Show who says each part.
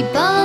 Speaker 1: Happy.